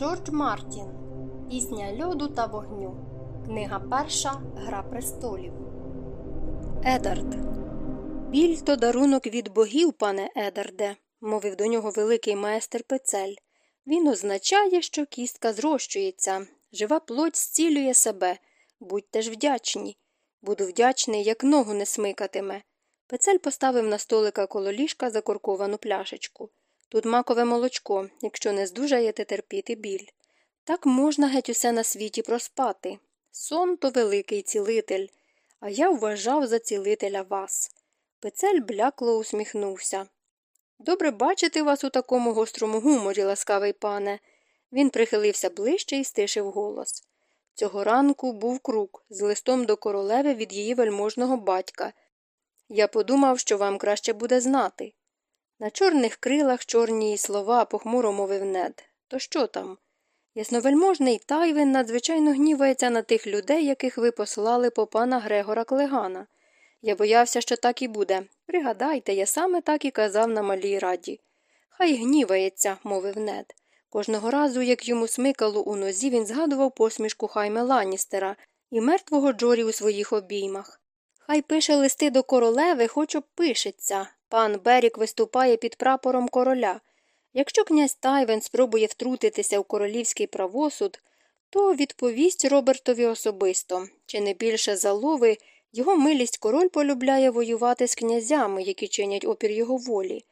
Джордж Мартін Пісня льоду та вогню. Книга перша Гра престолів. Едард. Біль то дарунок від богів, пане Едарде, мовив до нього великий майстер пецель. Він означає, що кістка зрощується, жива плоть зцілює себе. Будьте ж вдячні. Буду вдячний, як ногу не смикатиме. Пецель поставив на столика коло ліжка закорковану пляшечку. Тут макове молочко, якщо не здужаєте терпіти біль. Так можна геть усе на світі проспати. Сон то великий цілитель, а я вважав за цілителя вас. Пецель блякло усміхнувся. Добре бачити вас у такому гострому гуморі, ласкавий пане. Він прихилився ближче і стишив голос. Цього ранку був круг з листом до королеви від її вельможного батька. Я подумав, що вам краще буде знати. На чорних крилах чорні слова похмуро мовив нед. То що там? Ясновельможний Тайвин надзвичайно гнівається на тих людей, яких ви послали по пана Грегора Клегана. Я боявся, що так і буде. Пригадайте, я саме так і казав на малій раді. Хай гнівається, мовив нед. Кожного разу, як йому смикало у нозі, він згадував посмішку Хайме Ланністера і мертвого Джорі у своїх обіймах. Хай пише листи до королеви, хоч обпишеться. Пан Берік виступає під прапором короля. Якщо князь Тайвен спробує втрутитися в королівський правосуд, то відповість Робертові особисто, чи не більше залови, його милість король полюбляє воювати з князями, які чинять опір його волі.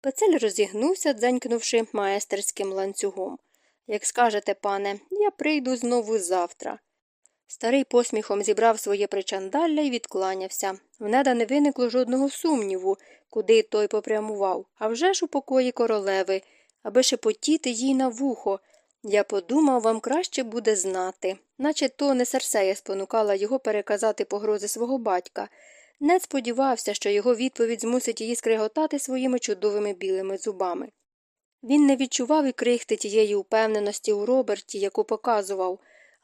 Пецель розігнувся, дзенькнувши маестерським ланцюгом. Як скажете, пане, я прийду знову завтра. Старий посміхом зібрав своє причандалля і відкланявся. В неда не виникло жодного сумніву, куди той попрямував, а вже ж у покої королеви, аби шепотіти їй на вухо. Я подумав, вам краще буде знати, наче то не Серсея спонукала його переказати погрози свого батька. Не сподівався, що його відповідь змусить її скриготати своїми чудовими білими зубами. Він не відчував і крихти тієї упевненості у Роберті, яку показував,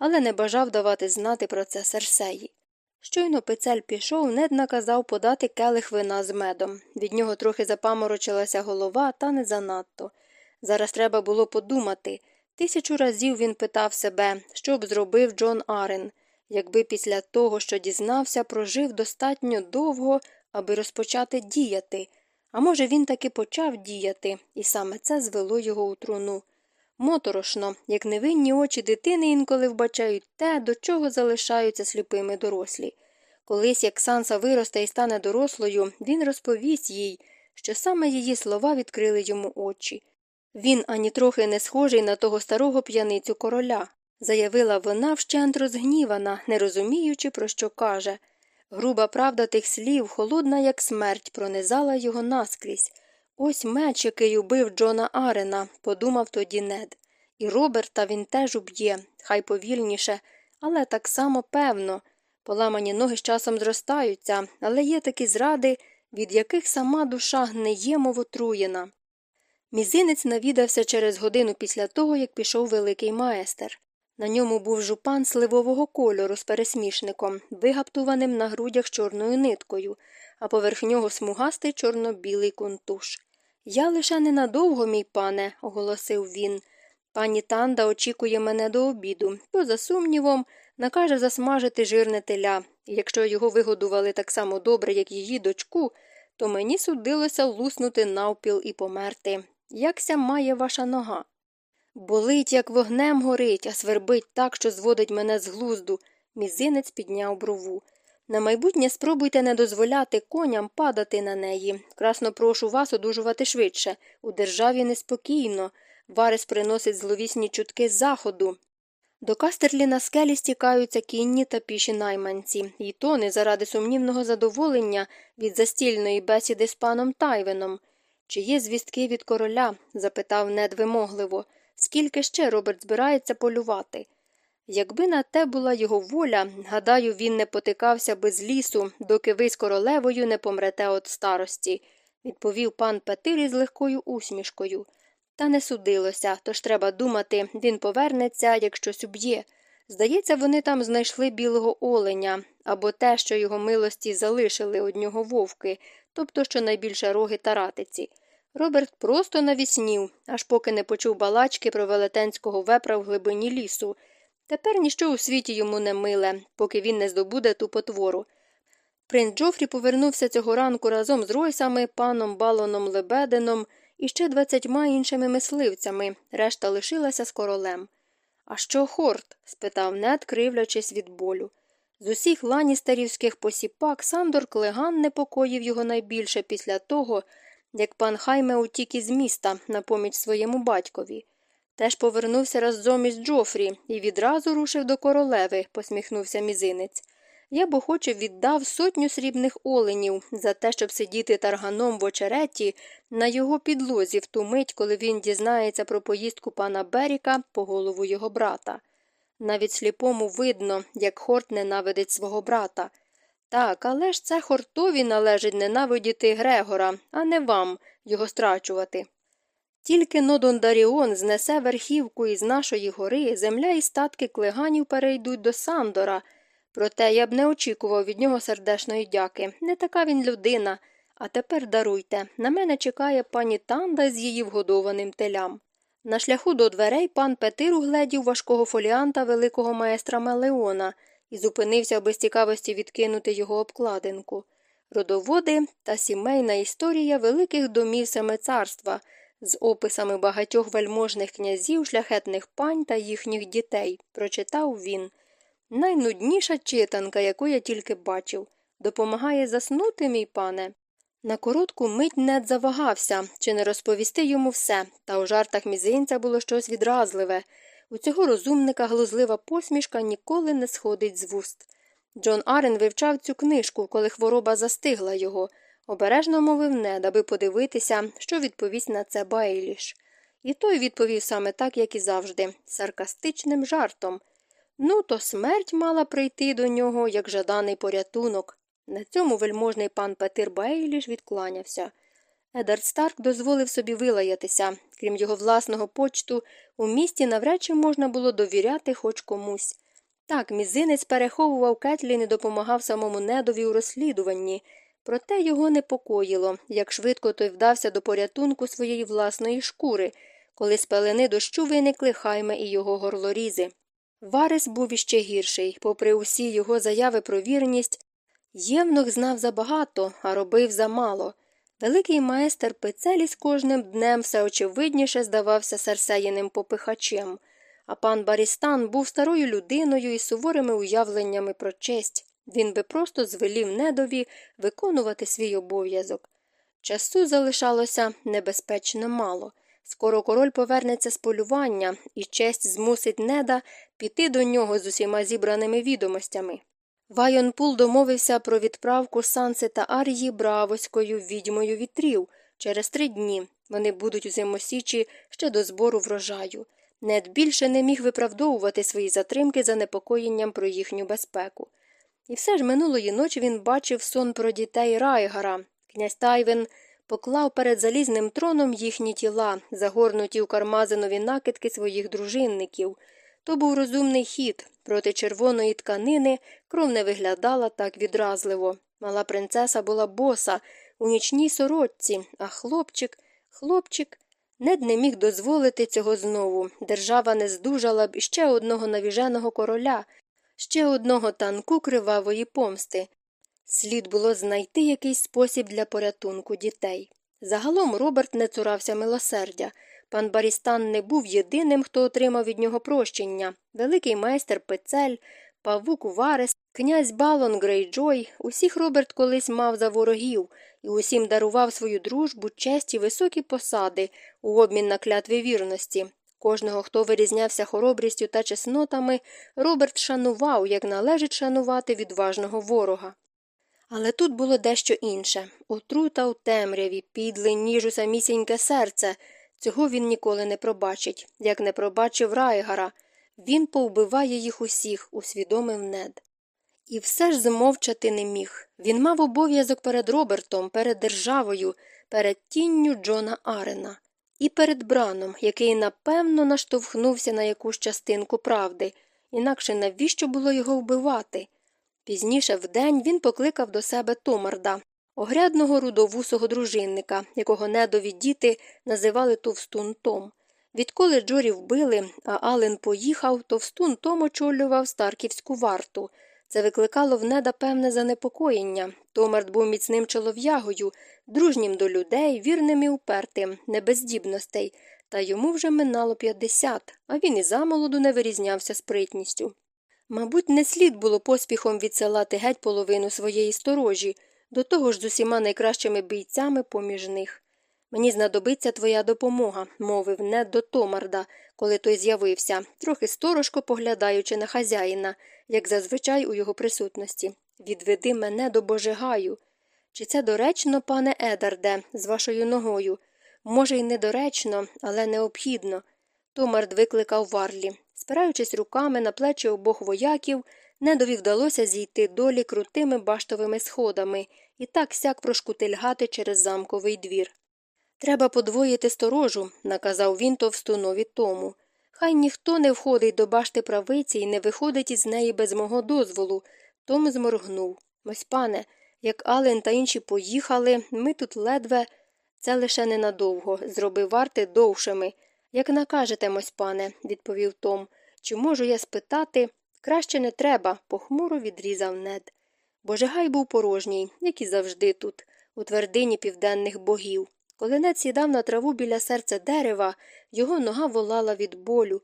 але не бажав давати знати про це Серсеї. Щойно пецель пішов, нед наказав подати келих вина з медом. Від нього трохи запаморочилася голова, та не занадто. Зараз треба було подумати. Тисячу разів він питав себе, що б зробив Джон Арен, якби після того, що дізнався, прожив достатньо довго, аби розпочати діяти. А може, він таки почав діяти, і саме це звело його у труну. Моторошно, як невинні очі дитини інколи вбачають те, до чого залишаються сліпими дорослі. Колись, як Санса виросте і стане дорослою, він розповість їй, що саме її слова відкрили йому очі. Він ані трохи не схожий на того старого п'яницю короля, заявила вона вщент розгнівана, не розуміючи, про що каже. Груба правда тих слів, холодна, як смерть, пронизала його наскрізь. Ось меч, який убив Джона Арена, подумав тоді нед. І Роберта він теж уб'є, хай повільніше, але так само певно. Поламані ноги з часом зростаються, але є такі зради, від яких сама душа гниє, мов отруєна. Мізинець навідався через годину після того, як пішов великий маестер. На ньому був жупан сливового кольору з пересмішником, вигаптуваним на грудях чорною ниткою, а поверх нього смугастий чорно-білий контуш. Я лише ненадовго, мій пане, оголосив він. Пані Танда очікує мене до обіду, поза сумнівом, накаже засмажити жирне теля, якщо його вигодували так само добре, як її дочку, то мені судилося луснути навпіл і померти. Якся має ваша нога? Болить, як вогнем горить, а свербить так, що зводить мене з глузду. Мізинець підняв брову. На майбутнє спробуйте не дозволяти коням падати на неї. Красно прошу вас одужувати швидше. У державі неспокійно. Варис приносить зловісні чутки з заходу. До кастерлі на скелі стікаються кінні та піші найманці, і то не заради сумнівного задоволення від застільної бесіди з паном Тайвеном. Чи є звістки від короля? запитав нед вимогливо. Скільки ще Роберт збирається полювати? Якби на те була його воля, гадаю, він не потикався би з лісу, доки ви з королевою не помрете від старості, відповів пан Петир із легкою усмішкою. Та не судилося, тож треба думати, він повернеться, як щось уб'є. Здається, вони там знайшли білого оленя або те, що його милості залишили од нього вовки, тобто щонайбільше роги та ратиці. Роберт просто навіснів, аж поки не почув балачки про велетенського вепра в глибині лісу. Тепер ніщо у світі йому не миле, поки він не здобуде ту потвору. Принц Джофрі повернувся цього ранку разом з Ройсами, паном Балоном Лебеденом і ще двадцятьма іншими мисливцями, решта лишилася з королем. А що хорт? спитав нед, кривлячись від болю. З усіх ланістерівських посіпак Сандор Клеган непокоїв його найбільше після того, як пан Хайме утік із міста на поміч своєму батькові. Теж повернувся разом із Джофрі і відразу рушив до королеви, посміхнувся мізинець. Я б охоче віддав сотню срібних оленів за те, щоб сидіти тарганом в очереті на його підлозі в ту мить, коли він дізнається про поїздку пана Беріка по голову його брата. Навіть сліпому видно, як хорт ненавидить свого брата. Так, але ж це хортові належить ненавидіти Грегора, а не вам його страчувати. Тільки Нодондаріон знесе верхівку із нашої гори, земля і статки клеганів перейдуть до Сандора. Проте я б не очікував від нього сердешної дяки. Не така він людина. А тепер даруйте. На мене чекає пані Танда з її вгодованим телям. На шляху до дверей пан Петир угледів важкого фоліанта великого маестра Мелеона і зупинився без цікавості відкинути його обкладинку. Родоводи та сімейна історія великих домів саме царства з описами багатьох вельможних князів, шляхетних пань та їхніх дітей, прочитав він. Найнудніша читанка, яку я тільки бачив. Допомагає заснути, мій пане. На коротку мить нед завагався, чи не розповісти йому все, та у жартах мізинця було щось відразливе. У цього розумника глузлива посмішка ніколи не сходить з вуст. Джон Арен вивчав цю книжку, коли хвороба застигла його. Обережно мовив нед, аби подивитися, що відповість на це Байліш. І той відповів саме так, як і завжди, саркастичним жартом. Ну, то смерть мала прийти до нього, як жаданий порятунок. На цьому вельможний пан Петир Бейліш відкланявся. Едард Старк дозволив собі вилаятися. Крім його власного почту, у місті навряд чи можна було довіряти хоч комусь. Так, мізинець переховував Кетлін і допомагав самому недові у розслідуванні, проте його непокоїло, як швидко той вдався до порятунку своєї власної шкури, коли з пелени дощу виникли хайме і його горлорізи. Варис був іще гірший, попри усі його заяви про вірність, Євнух знав забагато, а робив замало. Великий майстер Пецелі з кожним днем все очевидніше здавався серсеєним попихачем, а пан Барістан був старою людиною із суворими уявленнями про честь. Він би просто звелів недові виконувати свій обов'язок. Часу залишалося небезпечно мало. Скоро король повернеться з полювання, і честь змусить неда піти до нього з усіма зібраними відомостями. Вайонпул домовився про відправку Санси та Ар'ї бравоською відьмою вітрів через три дні. Вони будуть у зимосічі ще до збору врожаю. Нед більше не міг виправдовувати свої затримки за непокоєнням про їхню безпеку. І все ж минулої ночі він бачив сон про дітей Райгара. Князь Тайвен поклав перед залізним троном їхні тіла, загорнуті у кармазинові накидки своїх дружинників. То був розумний хід. Проти червоної тканини кров не виглядала так відразливо. Мала принцеса була боса у нічній сорочці, а хлопчик, хлопчик, нед не міг дозволити цього знову. Держава не здужала б іще одного навіженого короля, ще одного танку кривавої помсти. Слід було знайти якийсь спосіб для порятунку дітей. Загалом Роберт не цурався милосердя. Пан Барістан не був єдиним, хто отримав від нього прощення. Великий майстер Пецель, павук Варес, князь Балон Грейджой, усіх Роберт колись мав за ворогів і усім дарував свою дружбу, честь і високі посади у обмін на клятві вірності. Кожного, хто вирізнявся хоробрістю та чеснотами, Роберт шанував, як належить шанувати відважного ворога. Але тут було дещо інше отрута у темряві, підлий ніж у самісіньке серце. Цього він ніколи не пробачить, як не пробачив Райгара. Він повбиває їх усіх, усвідомив нед. І все ж змовчати не міг. Він мав обов'язок перед Робертом, перед державою, перед тінню Джона Арена і перед Браном, який напевно наштовхнувся на якусь частинку правди, інакше навіщо було його вбивати? Пізніше вдень він покликав до себе Томарда. огрядного рудовусого дружинника, якого недові діти називали Товстун Том. Відколи Джорі вбили, а Ален поїхав, Товстун Том очолював старківську варту. Це викликало в неда певне занепокоєння. Томарт був міцним чолов'ягою, дружнім до людей, вірним і упертим, не без та йому вже минало 50, а він і замолоду не вирізнявся спритністю. Мабуть, не слід було поспіхом відсилати геть половину своєї сторожі, до того ж з усіма найкращими бійцями поміж них. Мені знадобиться твоя допомога, мовив нед до Томарда, коли той з'явився, трохи сторожко поглядаючи на хазяїна, як зазвичай у його присутності. Відведи мене до Божигаю. Чи це доречно, пане Едарде, з вашою ногою? Може, й недоречно, але необхідно. Томард викликав варлі. Спираючись руками на плечі обох вояків, недові вдалося зійти долі крутими баштовими сходами і так сяк прошкутильгати через замковий двір. Треба подвоїти сторожу, наказав він товстунові тому. Хай ніхто не входить до башти правиці і не виходить із неї без мого дозволу. Том зморгнув. Ось, пане, як Ален та інші поїхали, ми тут ледве. Це лише ненадовго, зроби варти довшими. Як накажете, мось пане, відповів Том. Чи можу я спитати? Краще не треба, похмуро відрізав нед. Божигай був порожній, як і завжди тут, у твердині південних богів. Коли нед сідав на траву біля серця дерева, його нога волала від болю.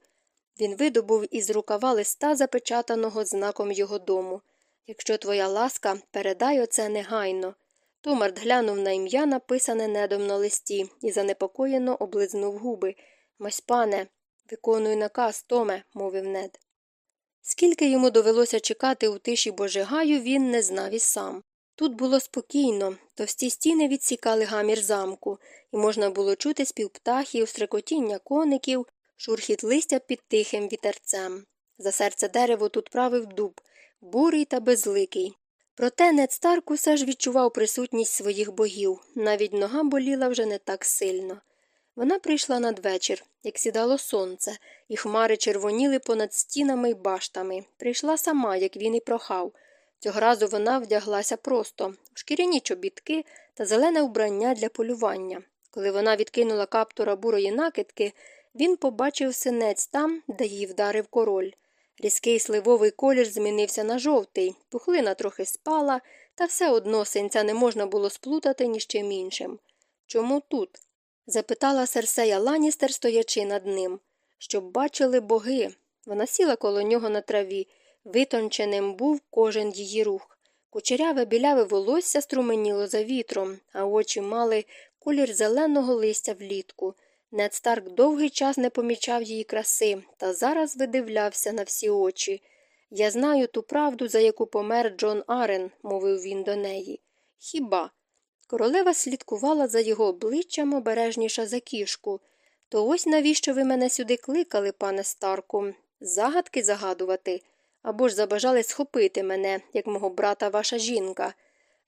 Він видобув із рукава листа, запечатаного знаком його дому. Якщо твоя ласка, передай оце негайно. Томарт глянув на ім'я, написане недом на листі, і занепокоєно облизнув губи. Мось пане, виконую наказ, Томе, мовив нед. Скільки йому довелося чекати у тиші Божигаю, він не знав і сам. Тут було спокійно, товсті стіни відсікали гамір замку, і можна було чути спів птахів, стрекотіння коників, шурхіт листя під тихим вітерцем. За серце дерево тут правив дуб, бурий та безликий. Проте Нед Старк усе ж відчував присутність своїх богів, навіть нога боліла вже не так сильно. Вона прийшла надвечір, як сідало сонце, і хмари червоніли понад стінами й баштами. Прийшла сама, як він і прохав. Цього разу вона вдяглася просто в шкіряні чобітки та зелене вбрання для полювання. Коли вона відкинула каптура бурої накидки, він побачив синець там, де її вдарив король. Різкий сливовий колір змінився на жовтий, пухлина трохи спала, та все одно синця не можна було сплутати ні з чим іншим. Чому тут? запитала Серсея Ланістер, стоячи над ним. Щоб бачили боги. Вона сіла коло нього на траві. Витонченим був кожен її рух. Кучеряве біляве волосся струменіло за вітром, а очі мали колір зеленого листя влітку. Нед Старк довгий час не помічав її краси, та зараз видивлявся на всі очі. Я знаю ту правду, за яку помер Джон Арен, мовив він до неї. Хіба? Королева слідкувала за його обличчям обережніша за кішку. То ось навіщо ви мене сюди кликали, пане Старку? Загадки загадувати або ж забажали схопити мене, як мого брата ваша жінка.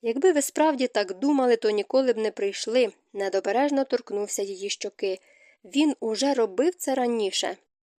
Якби ви справді так думали, то ніколи б не прийшли, недобережно торкнувся її щоки. Він уже робив це раніше.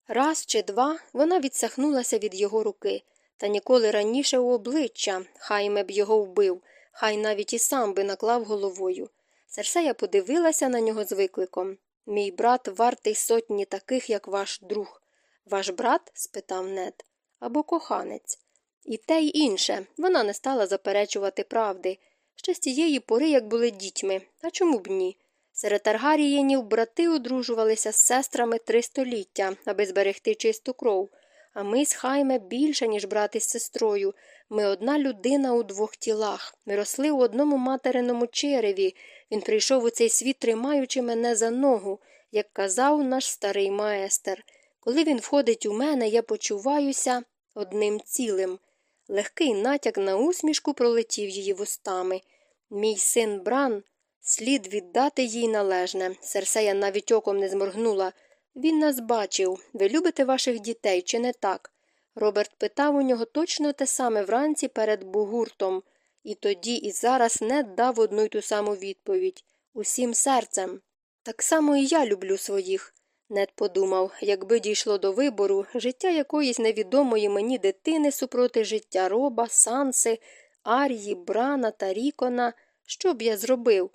Раз чи два вона відсахнулася від його руки, та ніколи раніше у обличчя, хай ме б його вбив, хай навіть і сам би наклав головою. Серсея подивилася на нього з викликом. Мій брат вартий сотні таких, як ваш друг. Ваш брат? спитав нед або коханець. І те й інше вона не стала заперечувати правди. Ще з тієї пори, як були дітьми, а чому б ні? Серед Таргарієнів брати одружувалися з сестрами три століття, аби зберегти чисту кров. А ми з Хайме більше, ніж брат із сестрою. Ми одна людина у двох тілах. Ми росли у одному материному череві. Він прийшов у цей світ, тримаючи мене за ногу, як казав наш старий маестер. Коли він входить у мене, я почуваюся одним цілим. Легкий натяк на усмішку пролетів її вустами. Мій син Бран, слід віддати їй належне. Серсея навіть оком не зморгнула. Він нас бачив. Ви любите ваших дітей, чи не так? Роберт питав у нього точно те саме вранці перед бугуртом, і тоді і зараз не дав одну й ту саму відповідь усім серцем. Так само і я люблю своїх. Нед подумав, якби дійшло до вибору життя якоїсь невідомої мені дитини супроти життя роба, санси, арії, брана та рікона, що б я зробив?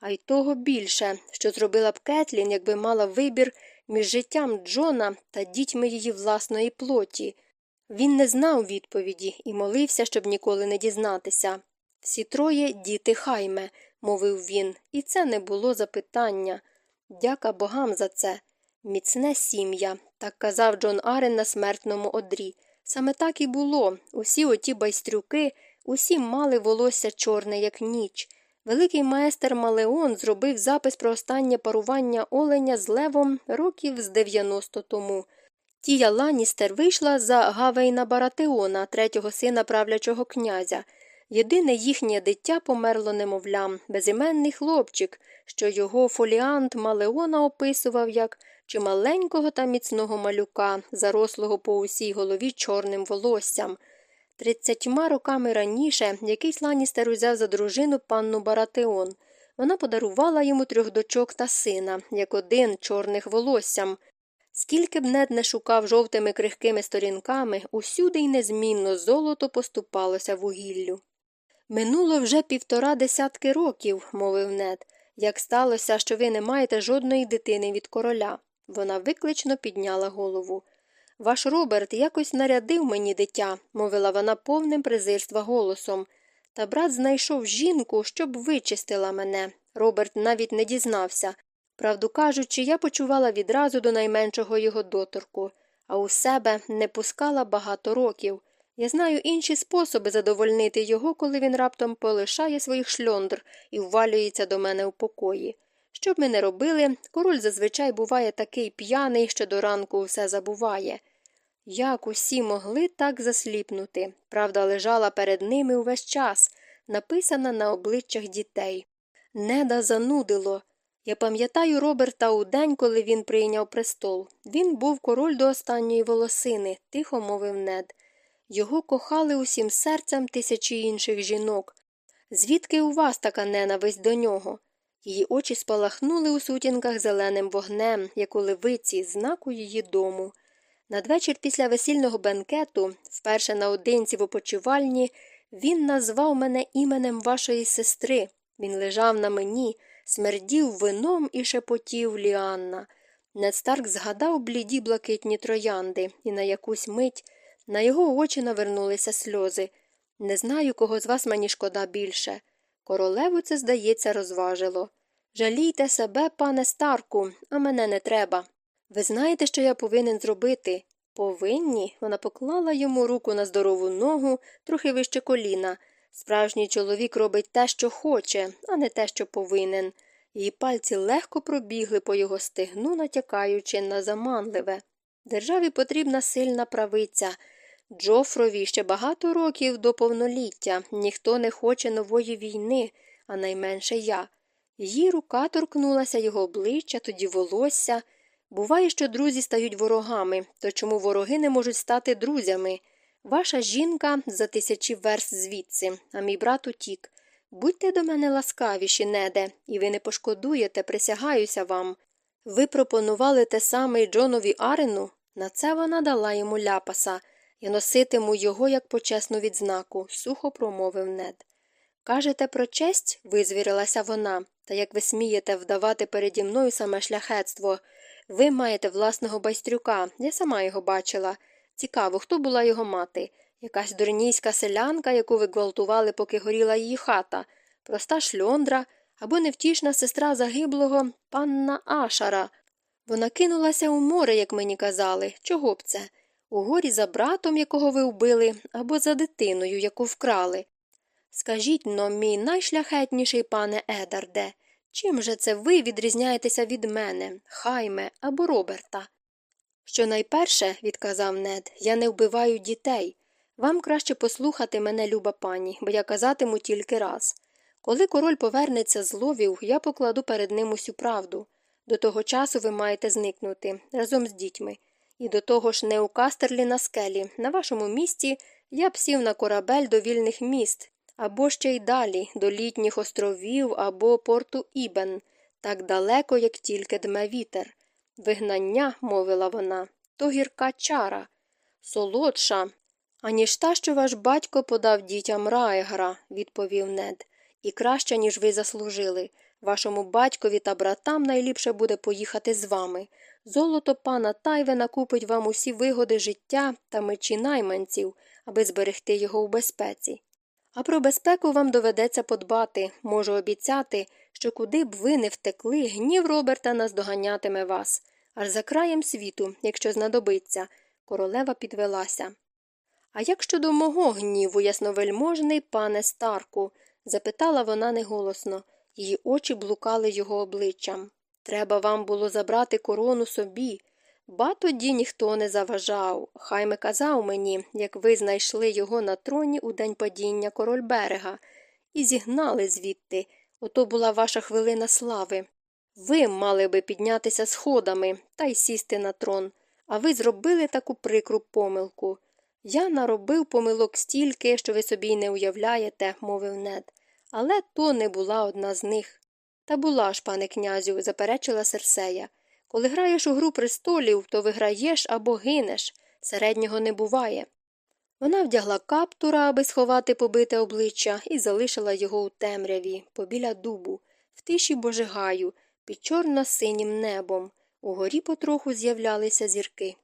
А й того більше, що зробила б Кетлін, якби мала вибір між життям Джона та дітьми її власної плоті. Він не знав відповіді і молився, щоб ніколи не дізнатися. Всі троє діти хайме, мовив він, і це не було запитання. Дяка богам за це. Міцне сім'я, так казав Джон Арен на смертному одрі. Саме так і було. Усі оті байстрюки, усі мали волосся чорне, як ніч. Великий майстер Малеон зробив запис про останнє парування оленя з левом років з 90 тому. Тія Ланістер вийшла за Гавейна Баратеона, третього сина правлячого князя. Єдине їхнє дитя померло немовлям, безіменний хлопчик, що його фоліант Малеона описував як чималенького та міцного малюка, зарослого по усій голові чорним волоссям. Тридцятьма роками раніше якийсь Ланістер узяв за дружину панну Баратеон. Вона подарувала йому трьох дочок та сина, як один чорних волоссям. Скільки б нед не шукав жовтими крихкими сторінками, усюди й незмінно золото поступалося вугіллю. Минуло вже півтора десятки років, мовив нед, як сталося, що ви не маєте жодної дитини від короля. Вона виклично підняла голову. Ваш Роберт якось нарядив мені дитя, мовила вона повним презирства голосом. Та брат знайшов жінку, щоб вичистила мене. Роберт навіть не дізнався. Правду кажучи, я почувала відразу до найменшого його доторку, а у себе не пускала багато років. Я знаю інші способи задовольнити його, коли він раптом полишає своїх шльондр і ввалюється до мене у покої. Що б ми не робили, король зазвичай буває такий п'яний, що до ранку все забуває. Як усі могли так засліпнути? Правда лежала перед ними увесь час, написана на обличчях дітей. Неда занудило. Я пам'ятаю Роберта у день, коли він прийняв престол. Він був король до останньої волосини, тихо мовив нед. Його кохали усім серцем тисячі інших жінок. Звідки у вас така ненависть до нього? Її очі спалахнули у сутінках зеленим вогнем, як у левиці, знаку її дому. Надвечір після весільного бенкету, вперше наодинці в опочивальні, він назвав мене іменем вашої сестри. Він лежав на мені, смердів вином і шепотів Ліанна. Нед Старк згадав бліді блакитні троянди, і на якусь мить на його очі навернулися сльози. Не знаю, кого з вас мені шкода більше. Королеву це, здається, розважило. Жалійте себе, пане Старку, а мене не треба. Ви знаєте, що я повинен зробити? Повинні. Вона поклала йому руку на здорову ногу, трохи вище коліна. Справжній чоловік робить те, що хоче, а не те, що повинен. Її пальці легко пробігли по його стегну, натякаючи на заманливе. Державі потрібна сильна правиця. Джофрові ще багато років до повноліття ніхто не хоче нової війни, а найменше я. Її рука торкнулася його обличчя, тоді волосся. Буває, що друзі стають ворогами, то чому вороги не можуть стати друзями? Ваша жінка за тисячі верст звідси, а мій брат утік. Будьте до мене ласкавіші, неде, і ви не пошкодуєте, присягаюся вам. Ви пропонували те саме Джонові Арену? На це вона дала йому ляпаса. Я носитиму його як почесну відзнаку, сухо промовив нед. Кажете про честь? визвірилася вона, та як ви смієте вдавати переді мною саме шляхетство. Ви маєте власного байстрюка, я сама його бачила. Цікаво, хто була його мати? Якась дурнійська селянка, яку ви гвалтували, поки горіла її хата, проста шльондра або невтішна сестра загиблого панна Ашара. Вона кинулася у море, як мені казали. Чого б це? У горі за братом, якого ви вбили, або за дитиною, яку вкрали. Скажіть но, мій найшляхетніший пане Едарде, чим же це ви відрізняєтеся від мене, хайме або Роберта? Що найперше, відказав нед, я не вбиваю дітей. Вам краще послухати мене, люба пані, бо я казатиму тільки раз. Коли король повернеться з ловів, я покладу перед ним усю правду. До того часу ви маєте зникнути разом з дітьми. І до того ж не у Кастерлі на скелі. На вашому місці я б сів на корабель до вільних міст, або ще й далі, до літніх островів або порту Ібен, так далеко, як тільки дме вітер. Вигнання, мовила вона, то гірка чара, солодша, аніж та, що ваш батько подав дітям Райгра, відповів нед. і краще, ніж ви заслужили. Вашому батькові та братам найліпше буде поїхати з вами. Золото пана Тайвена купить вам усі вигоди життя та мечі найманців, аби зберегти його у безпеці. А про безпеку вам доведеться подбати, можу обіцяти, що куди б ви не втекли, гнів Роберта наздоганятиме вас. Аж за краєм світу, якщо знадобиться, королева підвелася. А як щодо мого гніву, ясновельможний пане Старку? запитала вона неголосно. Її очі блукали його обличчям. Треба вам було забрати корону собі. Ба тоді ніхто не заважав. Хайме казав мені, як ви знайшли його на троні у день падіння король берега, і зігнали звідти. Ото була ваша хвилина слави. Ви мали би піднятися сходами та й сісти на трон, а ви зробили таку прикру помилку. Я наробив помилок стільки, що ви собі й не уявляєте, мовив нед. Але то не була одна з них. Та була ж, пане князю, заперечила Серсея. Коли граєш у гру престолів, то виграєш або гинеш. Середнього не буває. Вона вдягла каптура, аби сховати побите обличчя, і залишила його у темряві, побіля дубу, в тиші божигаю, під чорно синім небом. Угорі потроху з'являлися зірки.